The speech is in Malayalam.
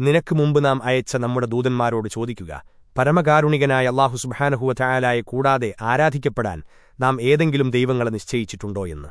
നിനക്ക് മുമ്പ് നാം അയച്ച നമ്മുടെ ദൂതന്മാരോട് ചോദിക്കുക. പരമകാരുണികനായ അള്ളാഹു സുബാനഹുവ ചായാലായെ കൂടാതെ ആരാധിക്കപ്പെടാൻ നാം ഏതെങ്കിലും ദൈവങ്ങളെ നിശ്ചയിച്ചിട്ടുണ്ടോ എന്ന്.